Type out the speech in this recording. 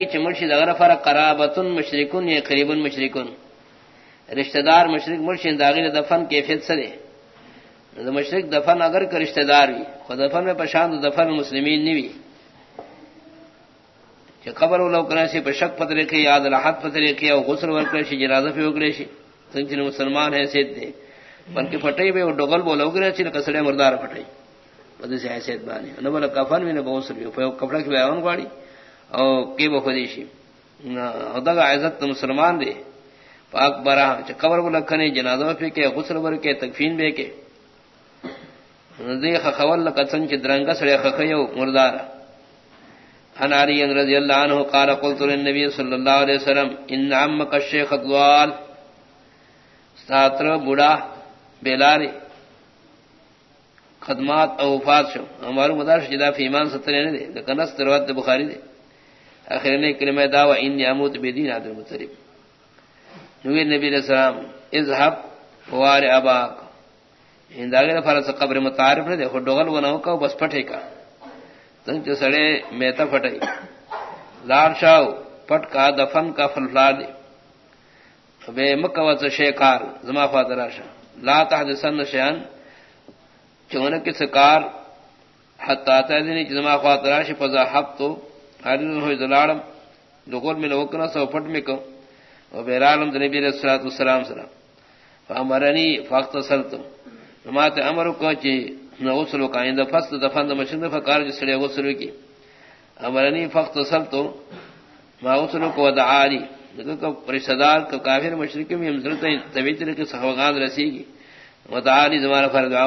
مرشد اگر فرق قرابتن مشرکن یا قریب مشرکن. رشتہ دار مشرک مرشد داغیر دفن کیفیت سے دے مشرک دفن اگر کا رشتہ دار بھی خود دفن میں پشاند دفن مسلمین نہیں بھی خبر لو کرے سے پشک پترے کے یاد راحت پترے کے اور غسل ورکرے سے جنازہ پہ اگڑے سے سنچن مسلمان ہے سید دے. بلکہ پھٹے بھی وہ ڈگل بولا اگڑے سے کسڑے مردار پھٹے بدے سے حیثیت بانی. نہ بولا کفن بھی نہ بہت بھی. کپڑا کی بیان گاڑی او کی بخدیشی دگا عزت مسلمان دے پاک برا قبر ول بلکھنے جنازہ پہ کے غسل ور کے تکفین بے کے دیکھ خول لکتن چ درنگا سڑے خخیو مردار. ان علی رضی اللہ عنہ قال قلت للنبي صلی اللہ علیہ وسلم، ان عمک الشیخ ضوال ساتر بوڑا، بیلاری. خدمات او وفات شو. ہمارو مدار جدا فی ایمان سترے نے دے کنس روایت بخاری دے اخر نے کلمہ دعوا انی اموت بدین عبد المطلب. نبی نبی علیہ السلام، اذهب وار اباک. ہنداگر فرض قبر متعارف نے دیکھو ڈغل بناو کا بس پٹے کا. تنگ جو سڑے میتا پھٹائی لار شاو، پٹ کا، دفن کا فلفلار دے. بے مکوت شیکار زما فاتر آشا لا تحدثن شیان چون کس کار حتی آتا دینی چی زما فاتر آشا پزا حق تو حالیل ہوئی دلالم دخول میں لوکنا سو پٹ میں کو و بیرالم نبی علیہ الصلوۃ والسلام سلام فامرنی فقط سلتم۔ مات امر کو چی غسل کا اند فست دفن مشند فقار جس نے غسل کی امرنی فقط سلتم، ما غسل کو دعا دعالی کو رشتہ دار کو کافر مشرک میں مزرت طبیعت کے سہوگان رسی گی و دعا تعالی زمانہ فرض دعا